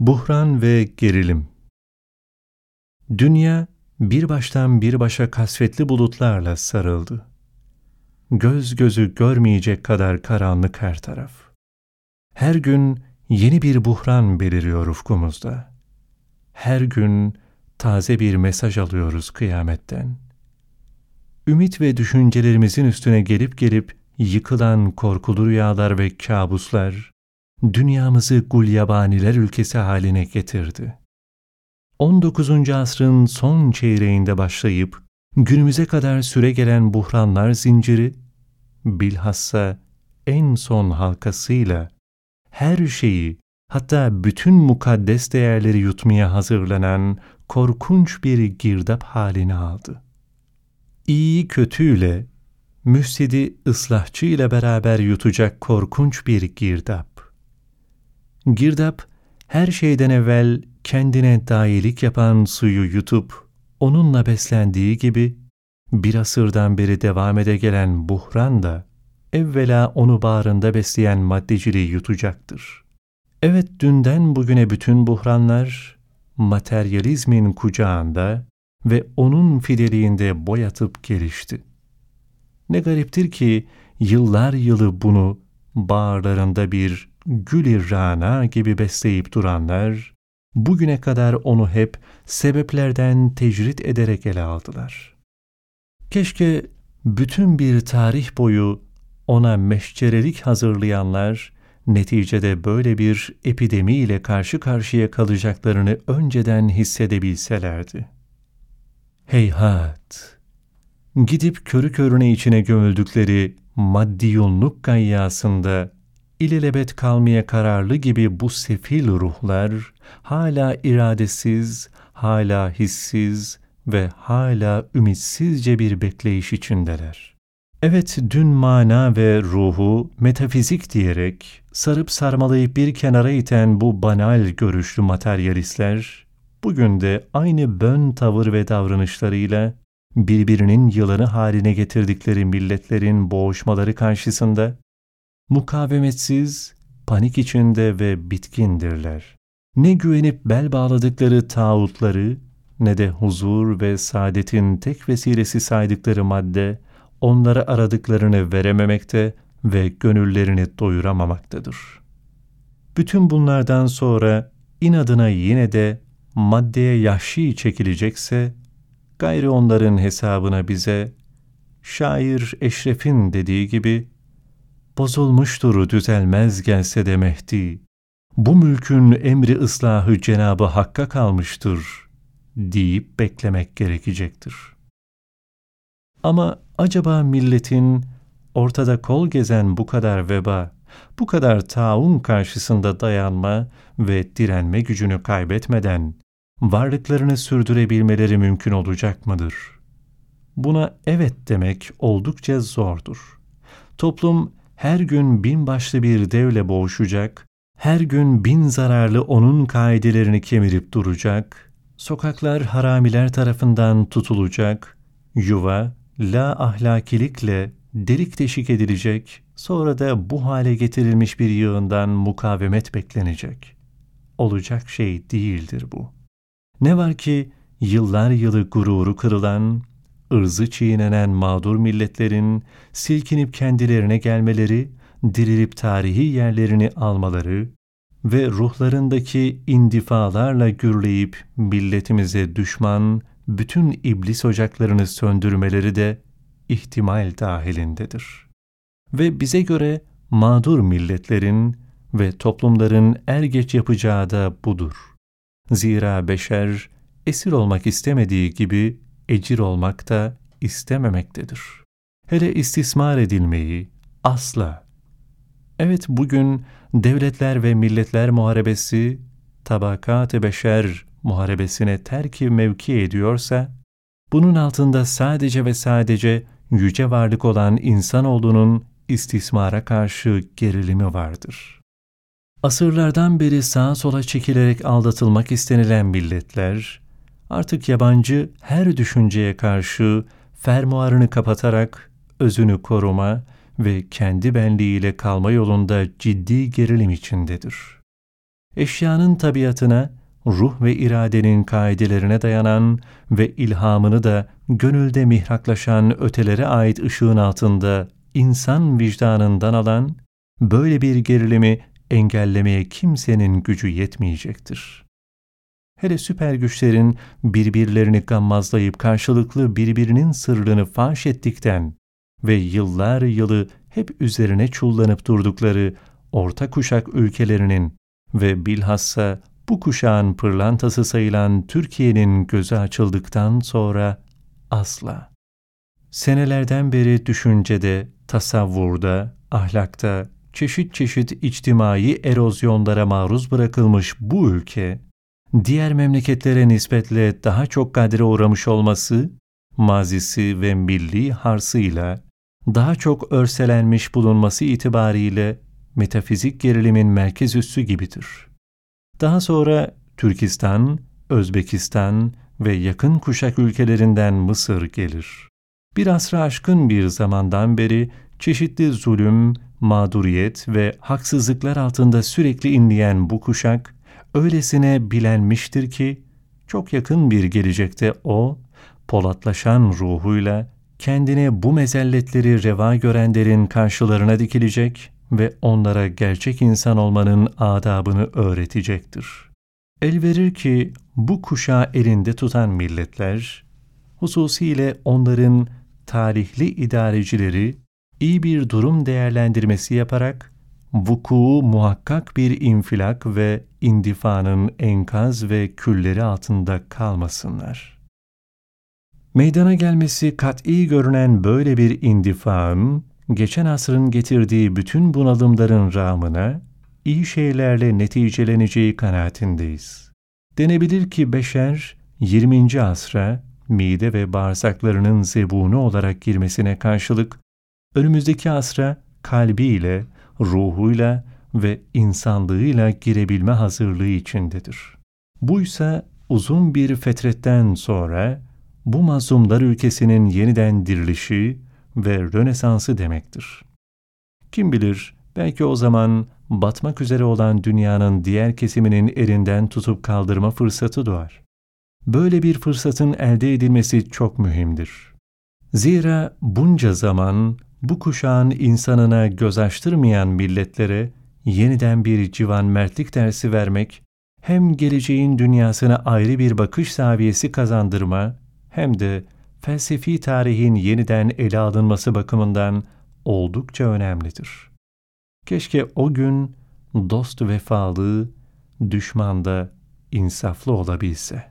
Buhran ve gerilim Dünya bir baştan bir başa kasvetli bulutlarla sarıldı. Göz gözü görmeyecek kadar karanlık her taraf. Her gün yeni bir buhran beliriyor ufkumuzda. Her gün taze bir mesaj alıyoruz kıyametten. Ümit ve düşüncelerimizin üstüne gelip gelip yıkılan korkulu rüyalar ve kabuslar, dünyamızı gulyabaniler ülkesi haline getirdi. 19. asrın son çeyreğinde başlayıp günümüze kadar süre gelen buhranlar zinciri, bilhassa en son halkasıyla her şeyi hatta bütün mukaddes değerleri yutmaya hazırlanan korkunç bir girdap halini aldı. İyi kötüyle, müfsidi ıslahçı ile beraber yutacak korkunç bir girdap. Girdap, her şeyden evvel kendine dayilik yapan suyu yutup, onunla beslendiği gibi, bir asırdan beri devam ede gelen buhran da, evvela onu bağrında besleyen maddeciliği yutacaktır. Evet dünden bugüne bütün buhranlar, materyalizmin kucağında ve onun fideliğinde boyatıp gelişti. Ne gariptir ki yıllar yılı bunu bağırlarında bir gül rana gibi besleyip duranlar, bugüne kadar onu hep sebeplerden tecrit ederek ele aldılar. Keşke bütün bir tarih boyu ona meşcerelik hazırlayanlar, neticede böyle bir epidemi ile karşı karşıya kalacaklarını önceden hissedebilselerdi. Heyhat! Gidip körü körüne içine gömüldükleri maddiyunluk gayyasında ilelebet kalmaya kararlı gibi bu sefil ruhlar hala iradesiz, hala hissiz ve hala ümitsizce bir bekleyiş içindeler. Evet, dün mana ve ruhu metafizik diyerek sarıp sarmalayıp bir kenara iten bu banal görüşlü materyalistler, bugün de aynı bön tavır ve davranışlarıyla birbirinin yılanı haline getirdikleri milletlerin boğuşmaları karşısında mukavemetsiz, panik içinde ve bitkindirler. Ne güvenip bel bağladıkları tağutları, ne de huzur ve saadetin tek vesilesi saydıkları madde, onlara aradıklarını verememekte ve gönüllerini doyuramamaktadır. Bütün bunlardan sonra inadına yine de maddeye yahşi çekilecekse, gayri onların hesabına bize, şair Eşref'in dediği gibi, bozulmuştur düzelmez gelse de Mehdi, bu mülkün emri ıslahı Cenabı Hakk'a kalmıştır deyip beklemek gerekecektir. Ama acaba milletin ortada kol gezen bu kadar veba, bu kadar taun karşısında dayanma ve direnme gücünü kaybetmeden varlıklarını sürdürebilmeleri mümkün olacak mıdır? Buna evet demek oldukça zordur. Toplum her gün bin başlı bir devle boğuşacak, her gün bin zararlı onun kaidelerini kemirip duracak, sokaklar haramiler tarafından tutulacak, yuva, la ahlakilikle delik deşik edilecek, sonra da bu hale getirilmiş bir yığından mukavemet beklenecek. Olacak şey değildir bu. Ne var ki yıllar yılı gururu kırılan, ırzı çiğnenen mağdur milletlerin silkinip kendilerine gelmeleri, dirilip tarihi yerlerini almaları ve ruhlarındaki indifalarla gürleyip milletimize düşman bütün iblis ocaklarını söndürmeleri de ihtimal dahilindedir. Ve bize göre mağdur milletlerin ve toplumların er geç yapacağı da budur. Zira beşer esir olmak istemediği gibi ecir olmak da istememektedir. Hele istismar edilmeyi asla. Evet bugün devletler ve milletler muharebesi tabakat-ı beşer muharebesine terki mevki ediyorsa, bunun altında sadece ve sadece yüce varlık olan insan olduğunun istismara karşı gerilimi vardır. Asırlardan beri sağa sola çekilerek aldatılmak istenilen milletler, artık yabancı her düşünceye karşı fermuarını kapatarak özünü koruma ve kendi benliğiyle kalma yolunda ciddi gerilim içindedir. eşyanın tabiatına, ruh ve iradenin kaidelerine dayanan ve ilhamını da gönülde mihraklaşan ötelere ait ışığın altında insan vicdanından alan, böyle bir gerilimi engellemeye kimsenin gücü yetmeyecektir. Hele süper güçlerin birbirlerini gammazlayıp karşılıklı birbirinin sırrını faş ettikten ve yıllar yılı hep üzerine çullanıp durdukları orta kuşak ülkelerinin ve bilhassa bu kuşağın pırlantası sayılan Türkiye'nin gözü açıldıktan sonra asla. Senelerden beri düşüncede, tasavvurda, ahlakta, çeşit çeşit içtimai erozyonlara maruz bırakılmış bu ülke, diğer memleketlere nispetle daha çok kadre uğramış olması, mazisi ve milli harsıyla, daha çok örselenmiş bulunması itibariyle metafizik gerilimin merkez üssü gibidir. Daha sonra Türkistan, Özbekistan ve yakın kuşak ülkelerinden Mısır gelir. Bir asra aşkın bir zamandan beri çeşitli zulüm, mağduriyet ve haksızlıklar altında sürekli inleyen bu kuşak, öylesine bilenmiştir ki, çok yakın bir gelecekte o, polatlaşan ruhuyla kendini bu mezelletleri reva görenlerin karşılarına dikilecek ve onlara gerçek insan olmanın adabını öğretecektir. El verir ki bu kuşağı elinde tutan milletler, hususiyle onların tarihli idarecileri iyi bir durum değerlendirmesi yaparak vuku muhakkak bir infilak ve indifanın enkaz ve külleri altında kalmasınlar. Meydana gelmesi kat'i görünen böyle bir indifağın, geçen asrın getirdiği bütün bunalımların rağmına, iyi şeylerle neticeleneceği kanaatindeyiz. Denebilir ki beşer, 20. asra, mide ve bağırsaklarının zebunu olarak girmesine karşılık, önümüzdeki asra kalbiyle, ruhuyla ve insanlığıyla girebilme hazırlığı içindedir. Buysa uzun bir fetretten sonra bu mazlumlar ülkesinin yeniden dirilişi ve rönesansı demektir. Kim bilir belki o zaman batmak üzere olan dünyanın diğer kesiminin elinden tutup kaldırma fırsatı doğar. Böyle bir fırsatın elde edilmesi çok mühimdir. Zira bunca zaman bu kuşağın insanına göz açtırmayan milletlere yeniden bir civan mertlik dersi vermek, hem geleceğin dünyasına ayrı bir bakış seviyesi kazandırma, hem de felsefi tarihin yeniden ele alınması bakımından oldukça önemlidir. Keşke o gün dost vefalı, düşmanda insaflı olabilse.